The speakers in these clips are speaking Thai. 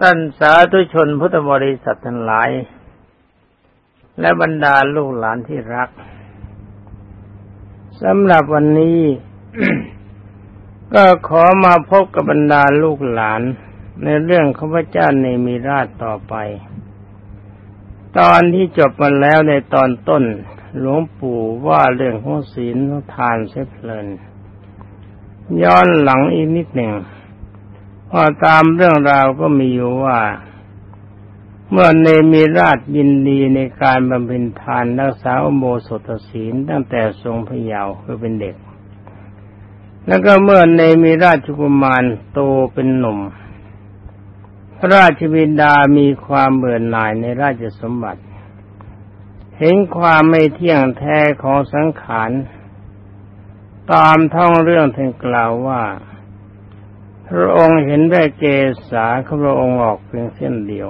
ท่านสาธุชนพุทธบริษัททั้งหลาย และบรรดาลูกหลานที่รักสำหรับวันนี้ ก็ขอมาพบกับบรรดาลูกหลานในเรื่องข้าพเจ้าในมีราชต่อไป ตอนที่จบมาแล้วในตอนต้น หลวงปู่ว่าเรื่องของศีลทานเสพเพลิน ย้อนหลังอีกนิดหนึ่ง พอตามเรื่องราวก็มีอยู่ว่า เมื่อเนมีราชยินดีในการบำเพ็ญทานรักษาโมสถศีลตั้งแต่ทรงพยาวคือเป็นเด็ก แล้วก็เมื่อเนมีราชกุมารโตเป็นหนุ่ม พระราชบิดามีความเบื่อหน่ายในราชสมบัติ เห็นความไม่เที่ยงแท้ของสังขารตามท่องเรื่องถึงกล่าวว่า พระองค์เห็นได้เกษาของพระองค์ออกเพียงเส้นเดียว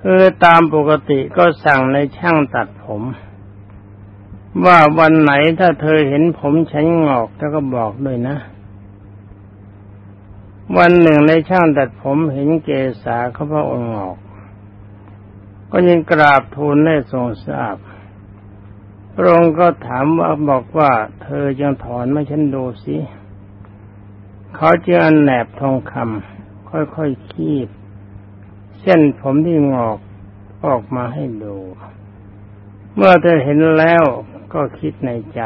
คือตามปกติก็สั่งในช่างตัดผม ว่าวันไหนถ้าเธอเห็นผมฉันงอกเธอก็บอกด้วยนะ วันหนึ่งในช่างตัดผมเห็นเกษาเขาพระองค์งอก ก็ยังกราบทูลให้ทรงทราบพระองค์ก็ถามว่าบอกว่า เธอยังถอนไม่ฉันดูสิ เขาจะอันแหนบทองคำค่อยๆคคีบ เส้นผมที่งอกออกมาให้ดู เมื่อเธอเห็นแล้วก็คิดในใจ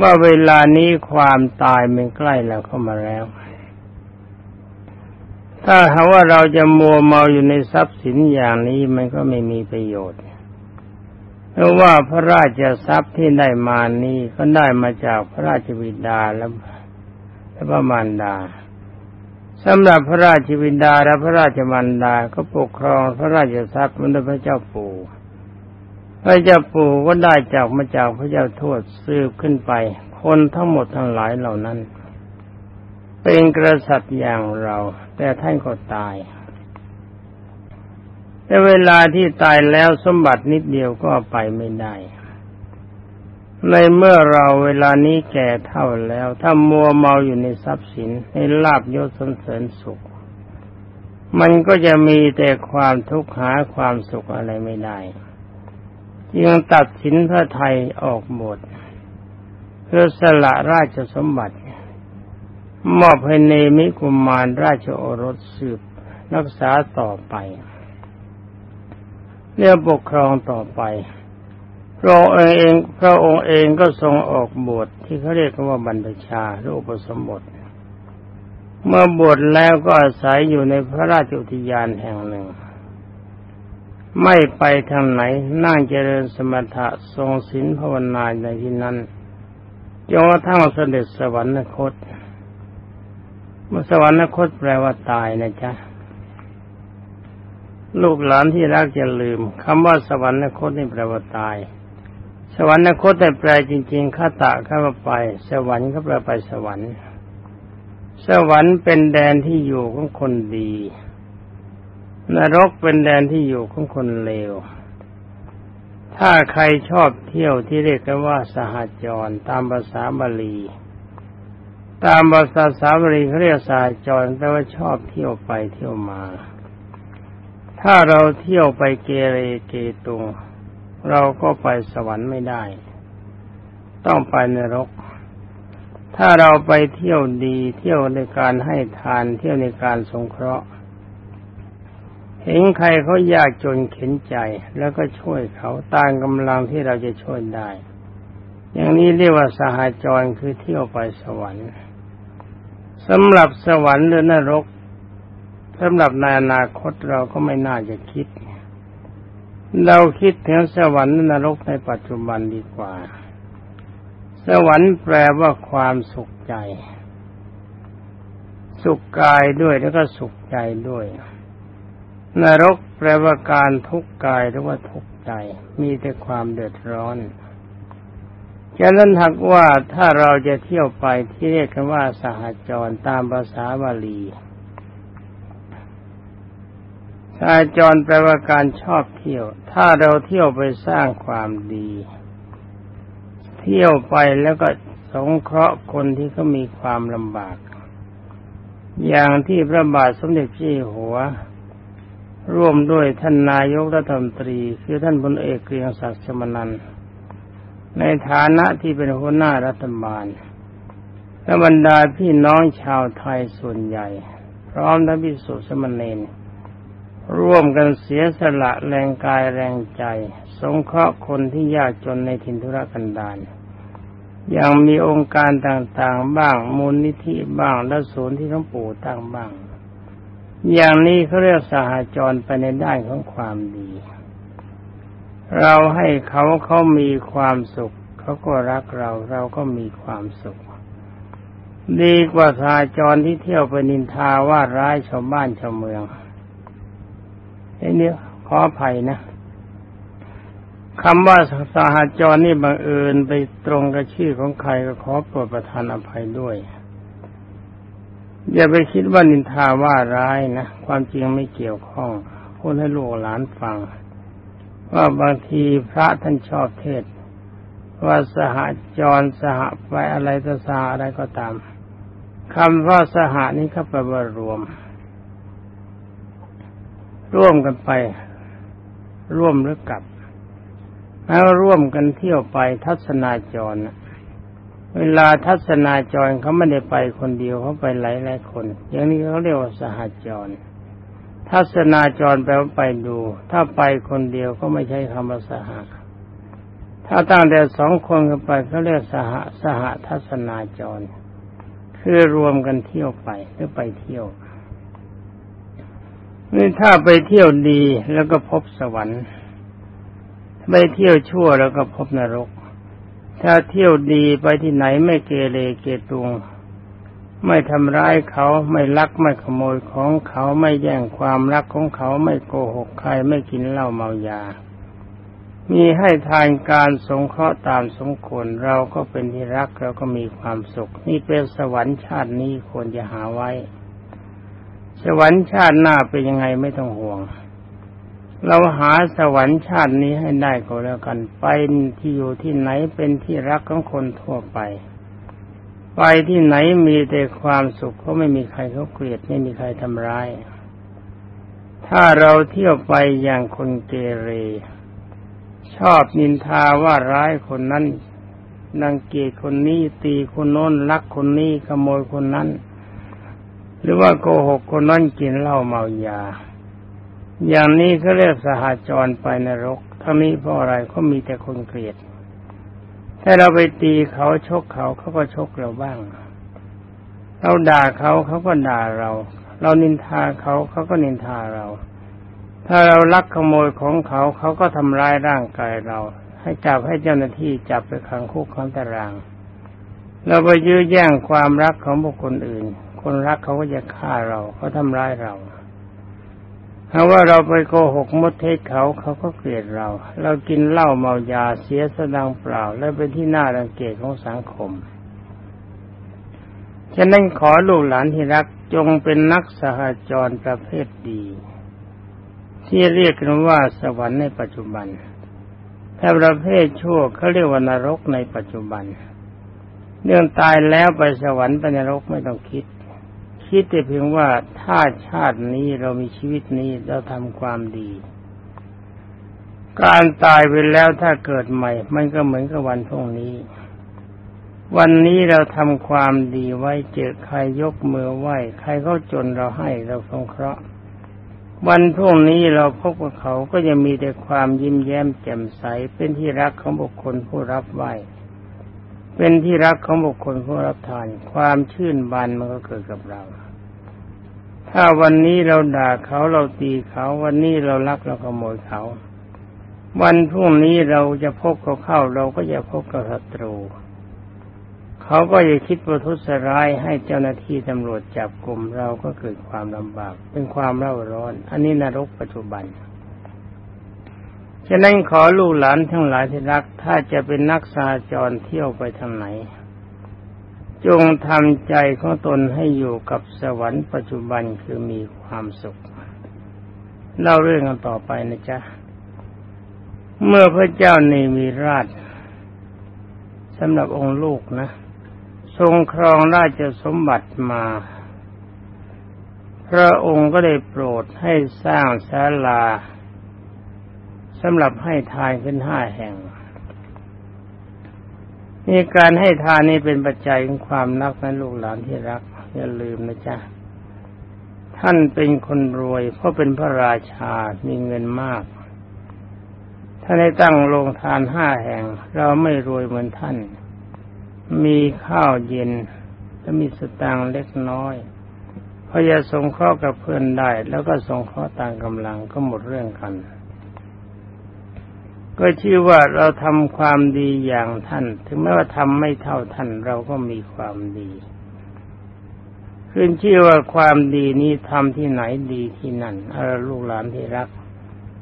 ว่าเวลานี้ความตายมันใกล้แล้วเข้ามาแล้ว ถ้าหาว่าเราจะมัวเมาอยู่ในทรัพย์สินอย่างนี้มันก็ไม่มีประโยชน์เพราะว่าพระราชทรัพย์ที่ได้มานี้ก็ได้มาจากพระราชบิดาและ และพระมารดาสำหรับพระราชวินดาและพระราชมารดาก็ปกครองพระราชทรัพย์มันพระเจ้าปู่พระเจ้าปู่ก็ได้จากมาจากพระเจ้าทวดสืบขึ้นไป คนทั้งหมดทั้งหลายเหล่านั้น เป็นกษัตริย์อย่างเรา แต่ท่านก็ตายแต่เวลาที่ตายแล้วสมบัตินิดเดียวก็ไปไม่ได้ ในเมื่อเราเวลานี้แก่เท่าแล้ว ถ้ามัวเมาอยู่ในทรัพย์สินในลาบยศสนเสริญสุข มันก็จะมีแต่ความทุกข์หาความสุขอะไรไม่ได้จึงตัดสินพระไทยออกหมด เพื่อสละราชสมบัติ มอบให้เนมิกุมารราชโอรสสืบรักษาต่อไปเรียกปกครองต่อไป พระองค์เองพระองค์เองก็ทรงออกบวชที่เขาเรียกว่าบรรพชาหรืออุปสมบท เมื่อบวชแล้วก็อาศัยอยู่ในพระราชอุทยานแห่งหนึ่ง ไม่ไปทางไหนนั่งเจริญสมถะทรงศีลภาวนาในที่นั้นจนกระทั่งเสด็จสวรรคตเมื่อสวรรคตแปลว่าตายนะจ๊ะลูกหลานที่รักจะลืมคำว่าสวรรคตนี่แปลว่าตาย สวรรคตแต่แปลจริงๆข้าตะข้าไป สวรรค์ก็แปลไปสวรรค์ สวรรค์เป็นแดนที่อยู่ของคนดี นรกเป็นแดนที่อยู่ของคนเลว ถ้าใครชอบเที่ยวที่เรียกกันว่าสหจรตามภาษาบาลี ตามภาษาสาบาลีเขาเรียกสหจรแปลว่าชอบเที่ยวไปเที่ยวมา ถ้าเราเที่ยวไปเกเรเกตุง เราก็ไปสวรรค์ไม่ได้ ต้องไปนรก ถ้าเราไปเที่ยวดีเที่ยวในการให้ทานเที่ยวในการสงเคราะห์ เห็นใครเขายากจนเข็นใจแล้วก็ช่วยเขาตามกำลังที่เราจะช่วยได้ อย่างนี้เรียกว่าสหาจรคือเที่ยวไปสวรรค์สำหรับสวรรค์หรือนรกสำหรับในอนาคตเราก็ไม่น่าจะคิด เราคิดถึงสวรรค์นรกในปัจจุบันดีกว่า สวรรค์แปลว่าความสุขใจ สุขกายด้วยแล้วก็สุขใจด้วย นรกแปลว่าการทุกข์กายหรือว่าทุกข์ใจ มีแต่ความเดือดร้อนฉะนั้นถักว่าถ้าเราจะเที่ยวไปที่เรียกกันว่าสหจรตามภาษาบาลี ชายจรแปลว่าการชอบเที่ยว ถ้าเราเที่ยวไปสร้างความดี เที่ยวไปแล้วก็สงเคราะห์คนที่เขามีความลำบาก อย่างที่พระบาทสมเด็จพระเจ้าอยู่หัว ร่วมด้วยท่านนายกรัฐมนตรีคือท่านพลเอกเกรียงศักดิ์ชมนันในฐานะที่เป็นหัวหน้ารัฐบาลและบรรดาพี่น้องชาวไทยส่วนใหญ่ พร้อมทั้งพิสุสมณเณร ร่วมกันเสียสละแรงกายแรงใจ สงเคราะห์คนที่ยากจนในถิ่นธุรกันดารยังมีองค์การต่างๆบ้าง มูลนิธิบ้างและศูนย์ที่หลวงปู่ตั้งบ้าง อย่างนี้เขาเรียกสหจรไปในด้านของความดี เราให้เขาเขามีความสุข เขาก็รักเราเราก็มีความสุข ดีกว่าสหจรที่เที่ยวไปนินทาว่าร้ายชาวบ้านชาวเมือง ไอ้นี่ขออภัยนะคำว่าสหจรนี่บังเอิญไปตรงกับชื่อของใครก็ขอโปรดประทานอภัยด้วย อย่าไปคิดว่านินทาว่าร้ายนะ ความจริงไม่เกี่ยวข้องพูดให้ลูกหลานฟัง ว่าบางทีพระท่านชอบเทศ ว่าสหจรสหไปอะไรสาอะไรก็ตามคำว่าสหานี้ก็แปลว่ารวม ร่วมกันไป ร่วมหรือกลับแล้วร่วมกันเที่ยวไปทัศนาจร เวลาทัศนาจรเขาไม่ได้ไปคนเดียวเขาไปหลายหลายคน อย่างนี้เขาเรียกว่าสหจร ทัศนาจรแปลว่าไปดู ถ้าไปคนเดียวก็ไม่ใช่คำว่าสหถ้าตั้งแต่สองคนกันไปเขาเรียกสหสหทัศนาจร คือรวมกันเที่ยวไปหรือไปเที่ยว นี่ถ้าไปเที่ยวดีแล้วก็พบสวรรค์ไปเที่ยวชั่วแล้วก็พบนรก ถ้าเที่ยวดีไปที่ไหนไม่เกเรเกตุง ไม่ทำร้ายเขาไม่ลักไม่ขโมยของเขาไม่แย่งความรักของเขาไม่โกหกใครไม่กินเหล้าเมายา มีให้ทานการสงเคราะห์ตามสมควรเราก็เป็นที่รักเราก็มีความสุข นี่เป็นสวรรค์ชาตินี้ควรจะหาไว้ สวรรค์ชาติหน้าเป็นยังไงไม่ต้องห่วง เราหาสวรรค์ชาตินี้ให้ได้ก็แล้วกัน ไปที่อยู่ที่ไหนเป็นที่รักของคนทั่วไป ไปที่ไหนมีแต่ความสุขเขาไม่มีใครเขาเกลียดไม่มีใครทำร้าย ถ้าเราเที่ยวไปอย่างคนเกเร ชอบนินทาว่าร้ายคนนั้นนังเกียคนนี้ตีคนโน้นลักคนนี้ขโมยคนนั้น หรือว่าโกหกคนนั้นกินเหล้าเมายา อย่างนี้เขาเรียกสหจรไปนรกทั้งนี้เพราะอะไรเขามีแต่คนเกลียด ถ้าเราไปตีเขาชกเขาเขาก็ชกเราบ้าง เราด่าเขาเขาก็ด่าเรา เรานินทาเขาเขาก็นินทาเรา ถ้าเราลักขโมยของเขาเขาก็ทำร้ายร่างกายเรา ให้จับให้เจ้าหน้าที่จับไปขังคุกขังตาราง เราไปยื้อแย่งความรักของบุคคลอื่น คนรักเขาก็จะฆ่าเราเขาทำร้ายเราถ้าว่าเราไปโกหกมดเทศเขาเขาก็เกลียดเรา เรากินเหล้าเมายาเสียสดังเปล่า และเป็นที่น่ารังเกียจของสังคม ฉะนั้นขอลูกหลานที่รักจงเป็นนักสหจรประเภทดี ที่เรียกกันว่าสวรรค์ในปัจจุบัน ถ้าประเภทชั่วเขาเรียกว่านรกในปัจจุบัน เรื่องตายแล้วไปสวรรค์ไปนรกไม่ต้องคิด คิดแต่เพียงว่าถ้าชาตินี้เรามีชีวิตนี้เราทำความดี การตายไปแล้วถ้าเกิดใหม่ มันก็เหมือนกับวันพรุ่งนี้ วันนี้เราทำความดีไว้เจอใครยกมือไหว้ใครเขาจนเราให้เราสงเคราะห์วันพรุ่งนี้เราพบกับเขาก็จะมีแต่ความยิ้มแย้มแจ่มใสเป็นที่รักของบุคคลผู้รับไหว้ เป็นที่รักของบุคคลผู้รับทาน ความชื่นบานมันก็เกิดกับเรา ถ้าวันนี้เราด่าเขาเราตีเขา วันนี้เรารักเราขโมยเขา วันพรุ่งนี้เราจะพบเขาเข้า เราก็จะพบกับศัตรู เขาก็จะคิดประทุษร้ายให้เจ้าหน้าที่ตำรวจจับกลุ่มเราก็เกิดความลำบาก เป็นความเร่าร้อน อันนี้นรกปัจจุบัน ฉะนั้นขอลูกหลานทั้งหลายที่รัก ถ้าจะเป็นนักสาจรเที่ยวไปทางไหน จงทำใจของตนให้อยู่กับสวรรค์ปัจจุบันคือมีความสุขเล่าเรื่องกันต่อไปนะจ๊ะ เมื่อพระเจ้าในมีราชสำหรับองค์ลูกนะ ทรงครองราชสมบัติมา พระองค์ก็ได้โปรดให้สร้างศาลา สำหรับให้ทานขึ้นห้าแห่งนี่การให้ทานนี่เป็นปัจจัยของความรักนั้นลูกหลานที่รัก อย่าลืมนะจ๊ะ ท่านเป็นคนรวย เพราะเป็นพระราชา มีเงินมาก ท่านได้ตั้งโรงทานห้าแห่ง เราไม่รวยเหมือนท่าน มีข้าวเย็น และมีสตางค์เล็กน้อยพอจะสงเคราะห์กับเพื่อนได้ แล้วก็สงเคราะห์ตางกำลังก็หมดเรื่องกัน ก็ชื่อว่าเราทำความดีอย่างท่าน ถึงแม้ว่าทำไม่เท่าท่านเราก็มีความดีขึ้นชื่อว่าความดีนี้ทำที่ไหนดีที่นั่นเอาลูกหลานที่รัก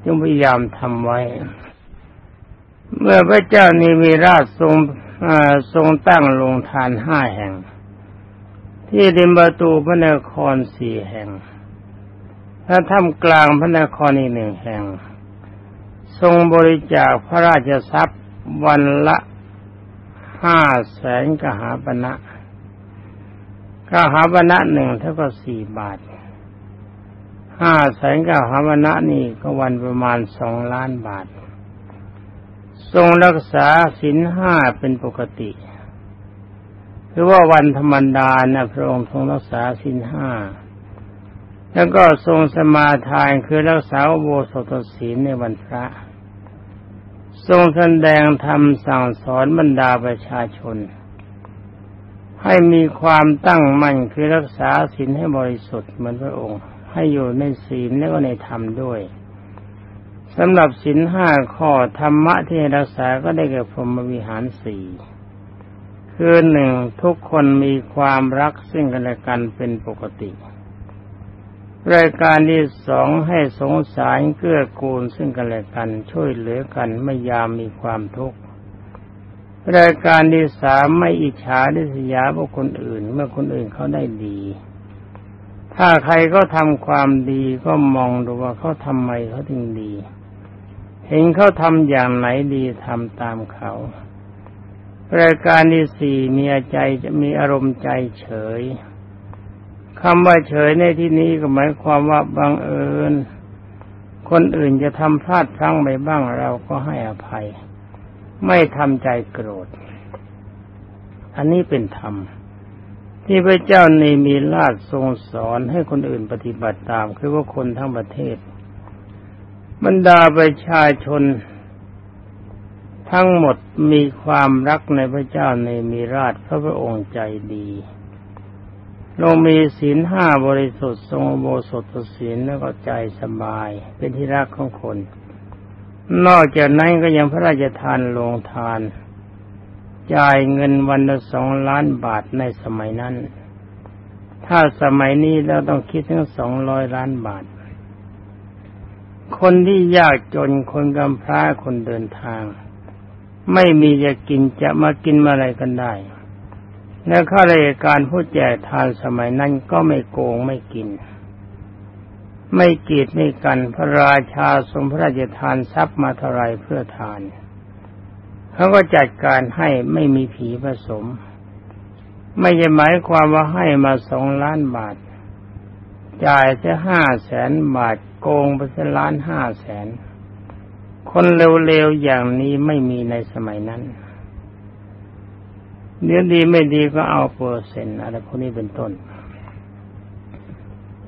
จงพยายามทำไว้ เมื่อพระเจ้านิมีราชทรงทรงตั้งโรงทานห้าแห่ง ที่ริมประตูพระนครสี่แห่งถ้าถ้ำกลางพระนครอีกหนึ่งแห่ง ทรงบริจาคพระราชทรัพย์วันละห้าแสนกหาปณะกหาปณะหนึ่งเท่ากับสี่บาทห้าแสนกหาปณะนี่ก็วันประมาณสองล้านบาท ทรงรักษาศีลห้าเป็นปกติคือว่าวันธรรมดานะพระองค์ทรงรักษาศีลห้า แล้วก็ทรงสมาทานคือรักษาโบสถศีลในวันพระ ทรงแสดงธรรมสั่งสอนบรรดาประชาชน ให้มีความตั้งมั่นคือรักษาศีลให้บริสุทธิ์เหมือนพระองค์ ให้อยู่ในศีลและก็ในธรรมด้วยสำหรับศีลห้าข้อธรรมะที่รักษาก็ได้แก่พรหมวิหารสี่คือหนึ่งทุกคนมีความรักซึ่งกันและกันเป็นปกติ รายการที่สองให้สงสารเกื้อกูลซึ่งกันและกัน ช่วยเหลือกันไม่ยามมีความทุกข์รายการที่สามไม่อิจฉาดิษยาบุคคลอื่น เมื่อคนอื่นเขาได้ดี ถ้าใครก็ทำความดีก็มองดูว่าเขาทำไมเขาถึงดี เห็นเขาทำอย่างไหนดีทำตามเขา รายการที่สี่มีใจจะมีอารมณ์ใจเฉย คำว่าเฉยในที่นี้ก็หมายความว่าบังเอิญ คนอื่นจะทำพลาดพลั้งไปบ้างเราก็ให้อภัย ไม่ทำใจโกรธ อันนี้เป็นธรรม ที่พระเจ้าในมีลาดทรงสอนให้คนอื่นปฏิบัติตาม คือว่าคนทั้งประเทศ บรรดาประชาชนทั้งหมดมีความรักในพระเจ้าในมีราชพระพระองค์ใจดี ลงมีศีลห้าบริสุทธิ์ทรงโบสถศีลแล้วก็ใจสบาย เป็นที่รักของคน นอกจากนั้นก็ยังพระราชทานลงทาน จ่ายเงินวันละสองล้านบาทในสมัยนั้น ถ้าสมัยนี้แล้วต้องคิดถึงสองร้อยล้านบาท คนที่ยากจนคนกำพร้าคนเดินทาง ไม่มีจะกินจะมากินอะไรกันได้ และข้าราชการผู้แจกทานสมัยนั้นก็ไม่โกงไม่กิน ไม่กีดไม่กันพระราชาทรงพระราชทานทรัพย์มาเท่าไรเพื่อทานเขาก็จัดการให้ไม่มีผีผสม ไม่ใช่หมายความว่าให้มาสองล้านบาท จ่ายแค่ห้าแสนบาทโกงไปแค่ล้านห้าแสน คนเร็วๆอย่างนี้ไม่มีในสมัยนั้น เนื้อดีไม่ดีก็เอาเปอร์เซ็นต์อะไรพวกนี้เป็นต้น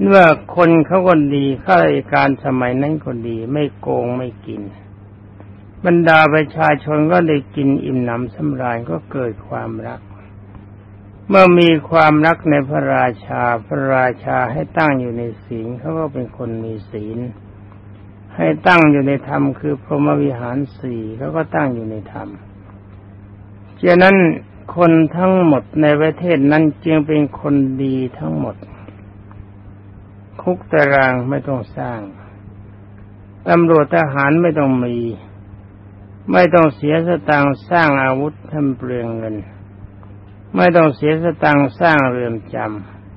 เมื่อคนเขาคนดีข้าราชการสมัยนั้นคนดี ไม่โกงไม่กิน บรรดาประชาชนก็ได้กินอิ่มหนำสำราญก็เกิดความรัก เมื่อมีความรักในพระราชาพระราชาให้ตั้งอยู่ในศีลเขาก็เป็นคนมีศีล ให้ตั้งอยู่ในธรรมคือพรหมวิหารสี่เขาก็ตั้งอยู่ในธรรมฉะนั้น คนทั้งหมดในประเทศนั้นจึงเป็นคนดีทั้งหมด คุกตารางไม่ต้องสร้าง ตำรวจทหารไม่ต้องมี ไม่ต้องเสียสตางค์สร้างอาวุธทำเปลืองเงิน ไม่ต้องเสียสตางค์สร้างเรือนจ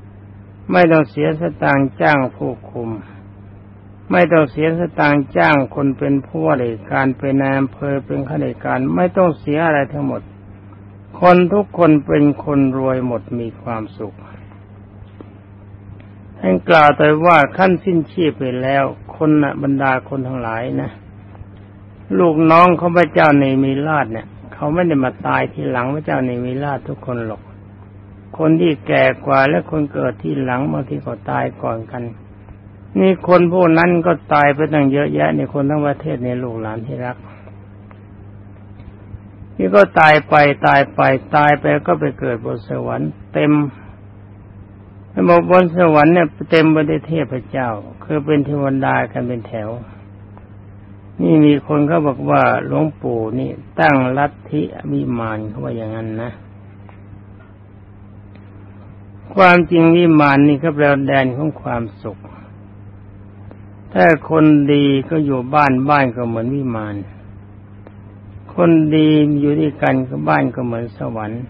ำไม่ต้องเสียสตางค์จ้างผู้คุม ไม่ต้องเสียสตางค์จ้างคนเป็นผู้ว่าราชการเป็นนายอำเภอเป็นข้าราชการไม่ต้องเสียอะไรทั้งหมด คนทุกคนเป็นคนรวยหมดมีความสุขท่านกล่าวแต่ว่าขั้นสิ้นชีพไปแล้ว คนนะบรรดาคนทั้งหลายนะ ลูกน้องของพระเจ้าในมีราชเนี่ย เขาไม่ได้มาตายทีหลังพระเจ้าในมีราชทุกคนหรอก คนที่แก่กว่าและคนเกิดที่หลังบางทีก็ตายก่อนกัน นี่คนพวกนั้นก็ตายไปตั้งเยอะแยะในคนทั้งประเทศในลูกหลานที่รัก นี่ก็ตายไปตายไปตายไปก็ไปเกิดบนสวรรค์เต็มบอกบนสวรรค์เนี่ยเต็มไปด้วยเทพเจ้า คือเป็นเทวดากันเป็นแถว นี่มีคนเขาบอกว่าหลวงปู่นี่ตั้งลัทธิวิมานเขาว่าอย่างนั้นนะ ความจริงวิมานนี่ก็แปลแดนของความสุข ถ้าคนดีก็อยู่บ้านบ้านก็เหมือนวิมาน คนดีอยู่ด้วยกันก็บ้านก็เหมือนสวรรค์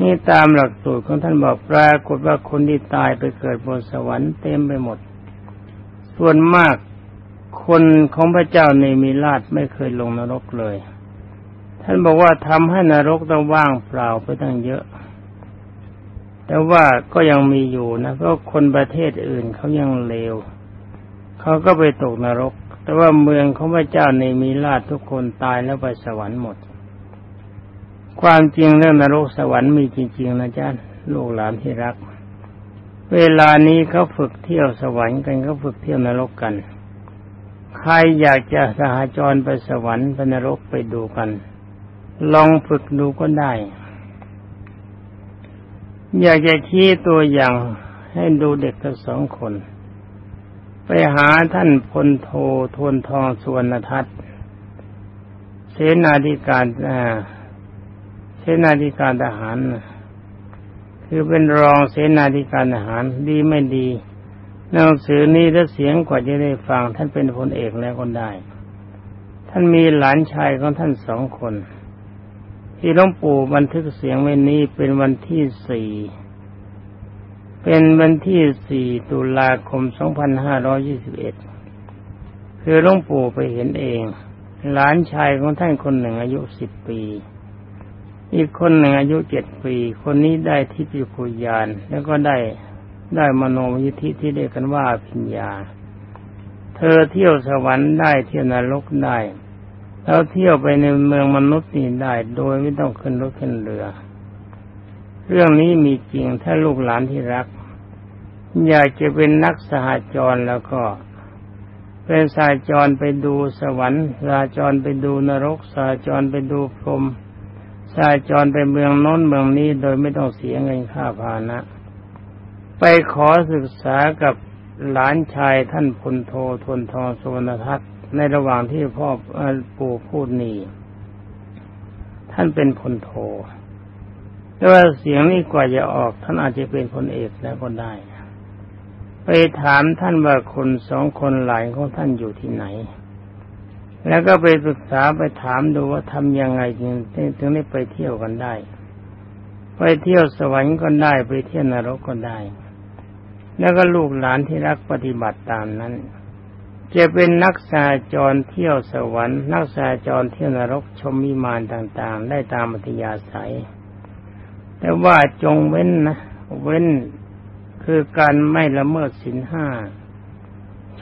นี่ตามหลักสูตรของท่านบอกปรากฏว่าคนที่ตายไปเกิดบนสวรรค์เต็มไปหมด ส่วนมากคนของพระเจ้าในมีราชไม่เคยลงนรกเลย ท่านบอกว่าทำให้นรกต้องว่างเปล่าไปตั้งเยอะ แต่ว่าก็ยังมีอยู่นะเพราะคนประเทศอื่นเขายังเลวเขาก็ไปตกนรก แต่ว่าเมืองของพระเจ้าในมีราชทุกคนตายแล้วไปสวรรค์หมด ความจริงเรื่องนรกสวรรค์มีจริง ๆ นะจ๊ะลูกหลานที่รัก เวลานี้เขาฝึกเที่ยวสวรรค์กันเขาฝึกเที่ยวนรกกัน ใครอยากจะสหจรไปสวรรค์ไปนรกไปดูกัน ลองฝึกดูก็ได้ อยากจะชี้ตัวอย่างให้ดูเด็กทั้งสองคน ไปหาท่านพลโททวนทองสวนทัศน์เสนาธิการเสนาธิการทหารคือเป็นรองเสนาธิการทหารดีไม่ดีหนังสือนี้ถ้าเสียงกว่าจะได้ฟัง ท่านเป็นพลเอกแล้วคนได้ ท่านมีหลานชายของท่านสองคน ที่หลวงปู่บันทึกเสียงไว้นี้เป็นวันที่สี่ เป็นวันที่ 4 ตุลาคม 2521 คือหลวงปู่ไปเห็นเอง หลานชายของท่านคนหนึ่งอายุ 10 ปี อีกคนหนึ่งอายุ 7 ปี คนนี้ได้ทิพยคุยาน แล้วก็ได้ได้มโนมยิทธิที่เรียกกันว่าพิญญา เธอเที่ยวสวรรค์ได้เที่ยวนรกได้ แล้วเที่ยวไปในเมืองมนุษย์นี่ได้ โดยไม่ต้องขึ้นรถขึ้นเรือ เรื่องนี้มีจริงถ้าลูกหลานที่รัก อยากจะเป็นนักสหจรแล้วก็ เป็นสายจรไปดูสวรรค์สายจรไปดูนรก สายจรไปดูพรมสายจรไปเมืองโน้นเมืองนี้โดยไม่ต้องเสียเงินค่าพานะ ไปขอศึกษากับหลานชายท่านพลโททนทองสุวรรณทัตในระหว่างที่พ่อปู่พูดนี้ท่านเป็นพลโท แต่ว่าเสียงนี้กว่าจะออก ท่านอาจจะเป็นคนเอกแล้วก็ได้ไปถามท่านว่าคนสองคนหลายของท่านอยู่ที่ไหน แล้วก็ไปศึกษาไปถามดูว่าทำยังไงจึงถึงได้ไปเที่ยวกันได้ ไปเที่ยวสวรรค์ก็ได้ไปเที่ยวนรกก็ได้ แล้วก็ลูกหลานที่รักปฏิบัติตามนั้น จะเป็นนักสาจรเที่ยวสวรรค์ นักสาจรเที่ยวนรกชมมิมานต่างๆ ได้ตามอัธยาศัย แต่ว่าจงเว้นนะเว้นคือการไม่ละเมิดสินห้า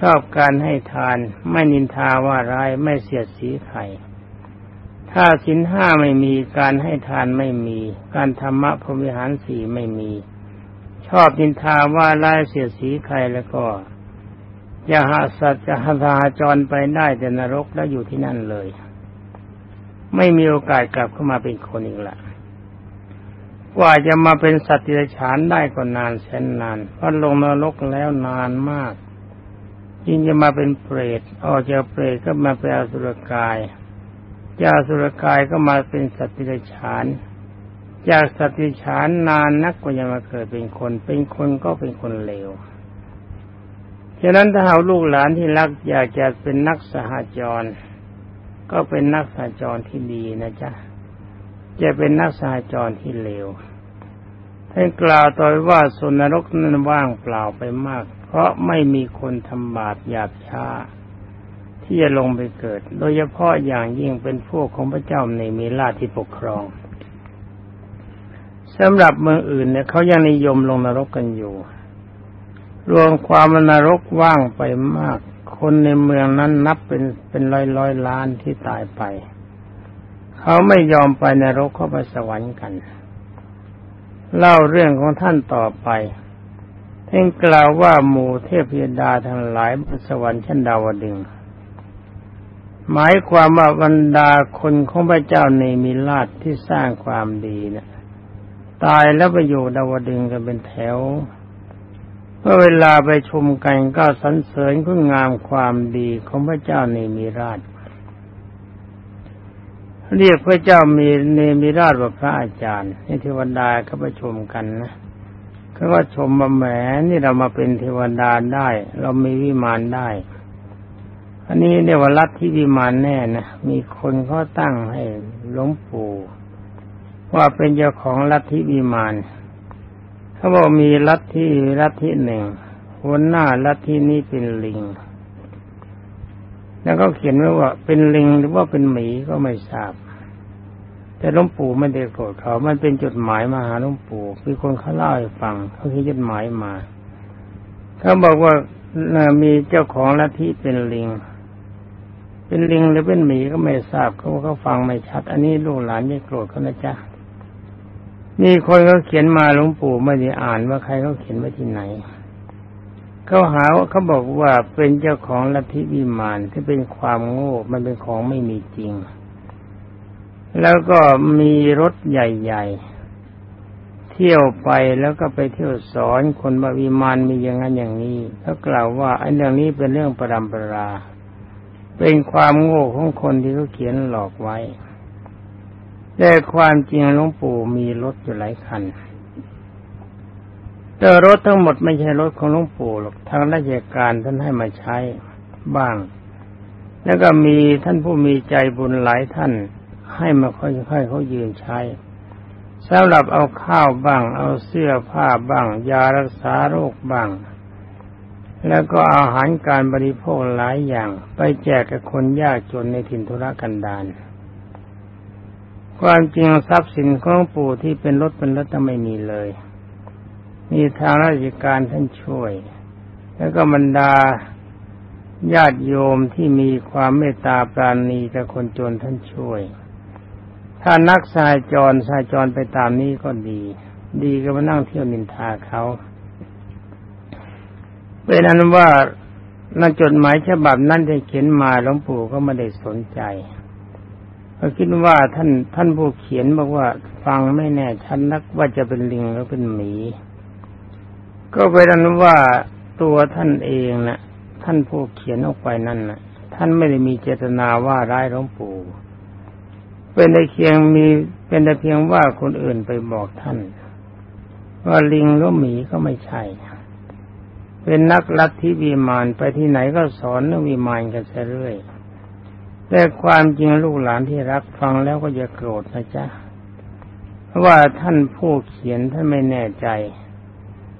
ชอบการให้ทาน ไม่นินทาว่าร้ายไม่เสียดสีใครถ้าสินห้าไม่มีการให้ทานไม่มี การธรรมะพรมิหารสี่ไม่มี ชอบนินทาว่าร้ายเสียดสีใครแล้วก็จะหาสัตว์จะหาจรไปได้แต่นรกแล้วอยู่ที่นั่นเลย ไม่มีโอกาสกลับเข้ามาเป็นคนอีกละ กว่าจะมาเป็นสัตว์เดรัจฉานได้ก็นานแสนนานเพราะลงนรกแล้วนานมากยิ่งจะมาเป็นเปรตออกจากเปรตก็มาเป็นอสุรกายจากสุรกายก็มาเป็นสัตว์เดรัจฉาน จากสัตว์เดรัจฉานนานนักกว่าจะมาเกิดเป็นคน เป็นคนก็เป็นคนเลวฉะนั้นถ้าเอาลูกหลานที่รักอยากจะเป็นนักสหจร ก็เป็นนักสหจรที่ดีนะจ๊ะจะเป็นนักสายจรที่เลว ท่านกล่าวต่อว่าสุนรกนั้นว่างเปล่าไปมาก เพราะไม่มีคนทำบาปหยาบช้า ที่จะลงไปเกิด โดยเฉพาะอย่างยิ่งเป็นพวกของพระเจ้าในมีราชที่ปกครองสำหรับเมืองอื่นเนี่ยเขายังนิยมลงนรกกันอยู่ รวมความนรกว่างไปมาก คนในเมืองนั้นนับเป็นเป็นร้อยร้อยล้านที่ตายไป เขาไม่ยอมไปนรกเข้าไปสวรรค์กัน เล่าเรื่องของท่านต่อไปท่านกล่าวว่าหมู่เทพยดาทั้งหลายบนสวรรค์ชั้นดาวดึงหมายความว่าบรรดาคนของพระเจ้าในมิราชที่สร้างความดีนะตายแล้วไปอยู่ดาวดึงกันเป็นแถวเมื่อเวลาไปชมกันก็สรรเสริญคุณงามความดีของพระเจ้าในมิราช เรียกพระเจ้ามีเนมิราชว่าพระอาจารย์ในเทวดาก็ไปชมกันนะเขาก็ชมมาแหมนี่เรามาเป็นเทวดาได้ เรามีวิมานได้ อันนี้เรียกว่าลัฐทธิวิมานแน่นะมีคนเขาตั้งให้หลวงปู่ว่าเป็นเจ้าของลัทธิวิมานเขาบอกมีลัทธิลัทธิหนึ่งหัวหน้าลัทธินี้เป็นลิง แล้วก็เขียนไว้ว่าเป็นลิงหรือว่าเป็นหมีก็ไม่ทราบ แต่หลวงปู่ไม่ได้โกรธเขา มันเป็นจดหมายมาหาหลวงปู่มีคนเขาเล่าให้ฟังเขาคิดจดหมายมาเขาบอกว่ามีเจ้าของลัทธิเป็นลิง เป็นลิงหรือเป็นหมีก็ไม่ทราบเขาเขาฟังไม่ชัด อันนี้ลูกหลานไม่โกรธเขานะจ๊ะมีคนเขาเขียนมาหลวงปู่ไม่ได้อ่านว่าใครเขาเขียนไว้ที่ไหน เขาหาว่าเขาบอกว่าเป็นเจ้าของลัทธิวิมานที่เป็นความโง่มันเป็นของไม่มีจริง แล้วก็มีรถใหญ่ๆ เที่ยวไปแล้วก็ไปเที่ยวสอนคนบาวิมานมีอย่างนั้นอย่างนี้เขากล่าวว่าไอ้เรื่องนี้เป็นเรื่องประดมปรา เป็นความโง่ของคนที่เขาเขียนหลอกไว้แต่ความจริงหลวงปู่มีรถอยู่หลายคัน แต่รถทั้งหมดไม่ใช่รถของหลวงปู่หรอกทางราชการท่านให้มาใช้บ้าง แล้วก็มีท่านผู้มีใจบุญหลายท่านให้มาค่อยๆเขายืนใช้สำหรับเอาข้าวบ้าง เอาเสื้อผ้าบ้าง ยารักษาโรคบ้าง แล้วก็อาหารการบริโภคหลายอย่าง ไปแจกกับคนยากจนในถิ่นธุรกันดารความจริงทรัพย์สินของปู่ที่เป็นรถเป็นรถจะไม่มีเลย มีทางราชการท่านช่วย แล้วก็บรรดาญาติโยมที่มีความเมตตาปราณีกับคนจนท่านช่วย ถ้านักสายจรสายจรไปตามนี้ก็ดี ดีก็มานั่งเที่ยวนินทาเขาเป็นนั้นว่านั่นจดหมายฉบับนั้นที่เขียนมาหลวงปู่ก็ไม่ได้สนใจเขาคิดว่าท่านท่านผู้เขียนบอกว่าฟังไม่แน่ชัดนักว่าจะเป็นลิงหรือเป็นหมี ก็เป็นนั้นว่าตัวท่านเองนะ่ะท่านผู้เขียนออกไปนั่นนะ่ะท่านไม่ได้มีเจตนาว่าร้ายหลวงปู่ เป็นแต่เพียงมีเป็นแต่เพียงว่าคนอื่นไปบอกท่าน ว่าลิงก็หมีก็ไม่ใช่ เป็นนักลัทธิวิมานไปที่ไหนก็สอนเรื่องวิมานกันเรื่อยแต่ความจริงลูกหลานที่รักฟังแล้วก็อย่าโกรธนะจ๊ะเพราะว่าท่านผู้เขียนท่านไม่แน่ใจ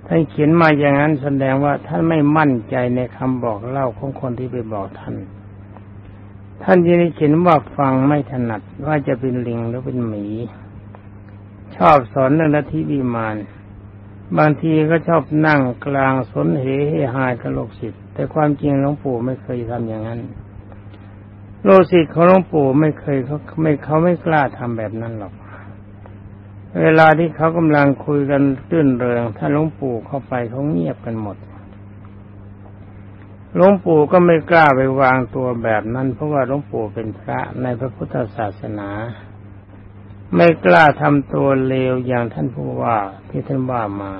ท่านเขียนมาอย่างนั้นแสดงว่าท่านไม่มั่นใจในคำบอกเล่าของคนที่ไปบอกท่าน ท่านยังเขียนว่าฟังไม่ถนัดว่าจะเป็นลิงหรือเป็นหมี ชอบสอนเรื่องลัทธิวิมาน บางทีก็ชอบนั่งกลางสนเหเฮหายกับโลกศิษย์แต่ความจริงหลวงปู่ไม่เคยทำอย่างนั้น โลกศิษย์ของหลวงปู่ไม่เคยเขาไม่เขาไม่กล้าทำแบบนั้นหรอก เวลาที่เขากำลังคุยกันตื้นเริงถ้าหลวงปู่เข้าไปเขาเงียบกันหมดหลวงปู่ก็ไม่กล้าไปวางตัวแบบนั้นเพราะว่าหลวงปู่เป็นพระในพระพุทธศาสนา ไม่กล้าทำตัวเลวอย่างท่านผู้ว่าที่ท่านว่ามา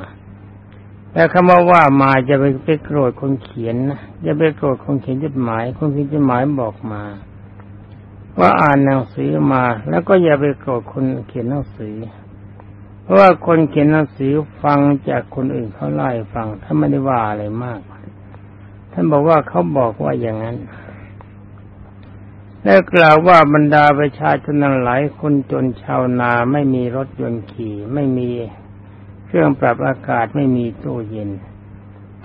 แต่คำว่าว่ามาจะไปไปโกรธคนเขียนนะจะไปโกรธคนเขียนจดหมาย คนเขียนจดหมายบอกมา ว่าอ่านหนังสือมา แล้วก็อย่าไปโกรธคนเขียนหนังสือ เพราะว่าคนเขียนหนังสือฟังจากคนอื่นเขาไล่ฟังถ้านไม่ได้ว่าอะไรมาก ท่านบอกว่าเขาบอกว่าอย่างนั้นและกล่าวว่าบรรดาประชาชนหลายคนจนชาวนาไม่มีรถยนต์ขี่ ไม่มีเครื่องปรับอากาศไม่มีตู้เย็น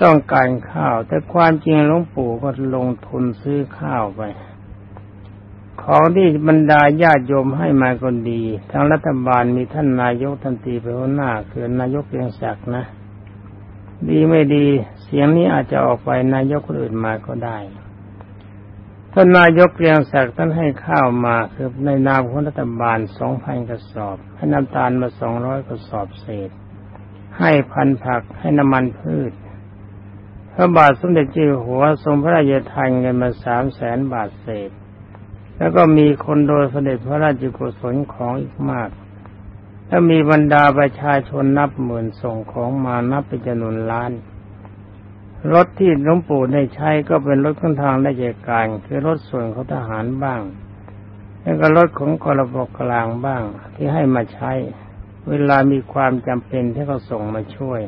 ต้องการข้าว แต่ความจริงหลวงปู่ก็ลงทุนซื้อข้าวไป ของที่บรรดาญาติโยมให้มาคนดี ทางรัฐบาลมีท่านนายกทันตีไปหัวหน้า คือนายกเพียงศักดิ์นะ ดีไม่ดี เสียงนี้อาจจะออกไปนายกคนอื่นมาก็ได้ท่านนายกเรียงศักดิ์ท่านให้ข้าวมาคือในนามของรัฐบาลสองพันกระสอบให้น้ำตาลมาสองร้อยกระสอบเศษ ให้พันผักให้น้ำมันพืช พระบาทสมเด็จเจ้าหัวทรงพระราชทานเงินมาสามแสนบาทเศษ แล้วก็มีคนโดยเสด็จพระราชกุศลของอีกมาก ถ้ามีบรรดาประชาชนนับหมื่นส่งของมานับเป็นจำนวนล้าน รถที่หลวงปู่ได้ใช้ก็เป็นรถของทางราชการ คือรถส่วนของทหารบ้าง แล้วก็รถของกรบกลางบ้าง ที่ให้มาใช้ เวลามีความจำเป็นที่เขาส่งมาช่วย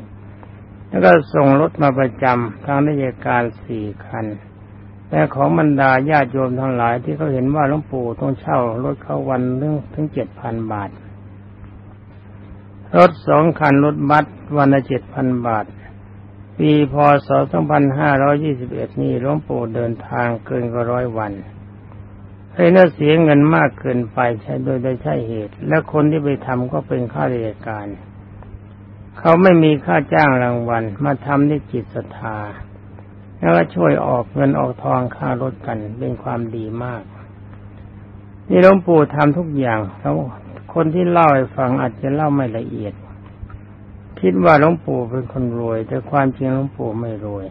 แล้วก็ส่งรถมาประจำทางราชการสี่คัน แต่ของบรรดาญาติโยมทั้งหลายที่เขาเห็นว่าหลวงปู่ต้องเช่ารถเขาวันนึงถึงเจ็ดพันบาท รถสองคันรถบัสวันละเจ็ดพันบาท ปีพศ2521นี้หลวงปู่เดินทางเกินกว่าร้อยวันให้น่าเสียเงินมากเกินไปใช้โดยได้ใช่เหตุ และคนที่ไปทำก็เป็นข้าราชการ เขาไม่มีค่าจ้างรางวัลมาทำด้วยจิตศรัทธา แล้วก็ช่วยออกเงินออกทองค่ารถกันเป็นความดีมาก นี่หลวงปู่ทำทุกอย่างเขาคนที่เล่าให้ฟังอาจจะเล่าไม่ละเอียด คิดว่าหลวงปู่เป็นคนรวย แต่ความจริงหลวงปู่ไม่รวย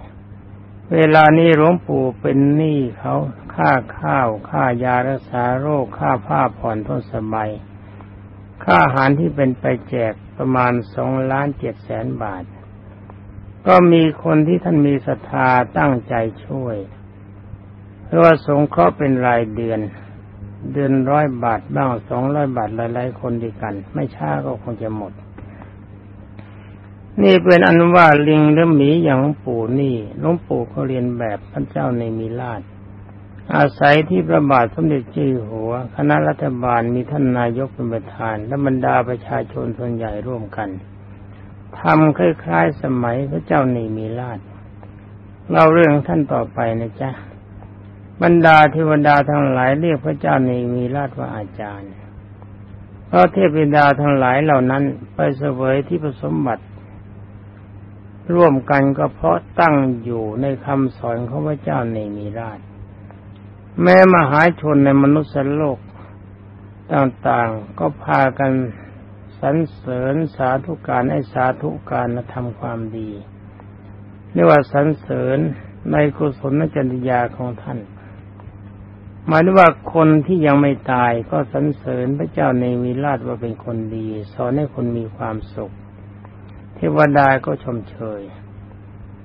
เวลานี้หลวงปู่เป็นหนี้เขาค่าข้าวค่ายารักษาโรคค่าผ้าผ่อนต้นสบายค่าอาหารที่เป็นไปแจกประมาณสองล้านเจ็ดแสนบาท ก็มีคนที่ท่านมีศรัทธาตั้งใจช่วยเพราะว่าสงเคราะห์เป็นรายเดือน เดือนร้อยบาทบ้างสองร้อยบาทหลายๆคนดีกัน ไม่ช้าก็คงจะหมด นี่เป็นอนุว่าลิงหรือหมีอย่างหลวงปู่นี่หลวงปู่เขาเรียนแบบพระเจ้าในมิลาดอาศัยที่พระบาทสมเด็จเจ้าอยู่หัว คณะรัฐบาลมีท่านนายกเป็นประธาน และบรรดาประชาชนส่วนใหญ่ร่วมกัน ทำคล้ายๆสมัยพระเจ้าในมิลาดเราเรื่องท่านต่อไปนะจ๊ะ บรรดาเทวดาทั้งหลายเรียกพระเจ้าในมีราชว่าอาจารย์ เพราะเทพดาทั้งหลายเหล่านั้นไปเสวยที่ผสมบัติ ร่วมกันก็เพราะตั้งอยู่ในคำสอนของพระเจ้าในมีราช แม้มหาชนในมนุษย์โลกต่างๆก็พากัน สรรเสริญสาธุการให้สาธุการทำความดีเรียกว่าสรรเสริญในกุศลจริยาของท่านหมายถึงว่าคนที่ยังไม่ตายก็สรรเสริญพระเจ้าในวิราชว่าเป็นคนดี สอนให้คนมีความสุข เทวดาก็ชมเชย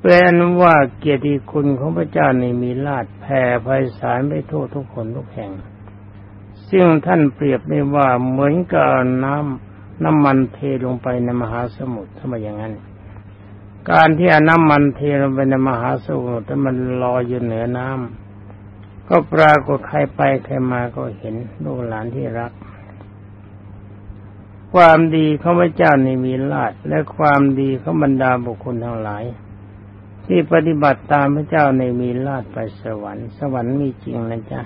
เป็นว่าเกียรติคุณของพระเจ้าในมีลาดแผ่ไพศาลไปทั่วทุกคนทุกแห่ง ซึ่งท่านเปรียบได้ว่าเหมือนกับน้ำ น้ำมันเทลงไปในมหาสมุทรทำไมอย่างนั้น การที่เอาน้ำมันเทลงไปในมหาสมุทรถ้ามันลอยอยู่เหนือน้ำก็ปรากฏใครไปใครมาก็เห็นลูกหลานที่รัก ความดีของพระเจ้าในมีลาดและความดีของบรรดาบุคคลทั้งหลาย ที่ปฏิบัติตามพระเจ้าในมีลาดไปสวรรค์ สวรรค์มีจริงนะจ๊ะ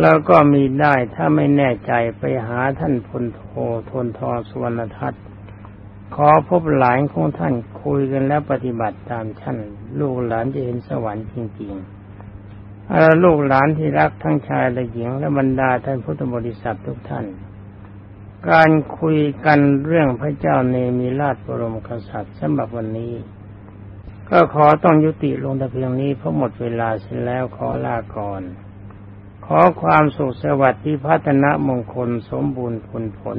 แล้วก็มีได้ถ้าไม่แน่ใจไปหาท่านพลโททนทอสุวรรณทัตขอพบหลานของท่านคุยกันแล้วปฏิบัติตามท่านลูกหลานจะเห็นสวรรค์จริงๆลูกหลานที่รักทั้งชายและหญิงและบรรดาท่านพุทธบริษัททุกท่าน การคุยกันเรื่องพระเจ้าเนมีราชบรมกษัตริย์สำหรับวันนี้ ก็ขอต้องยุติลงแต่เพียงนี้เพราะหมดเวลาเสียแล้วขอลาก่อน ขอความสุขสวัสดิ์ที่พัฒนามงคลสมบูรณ์ผลผล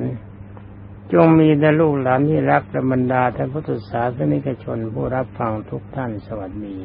จงมีแด่ลูกหลานที่รักและบรรดาท่านพุทธศาสนิกชนผู้รับฟังทุกท่านสวัสดี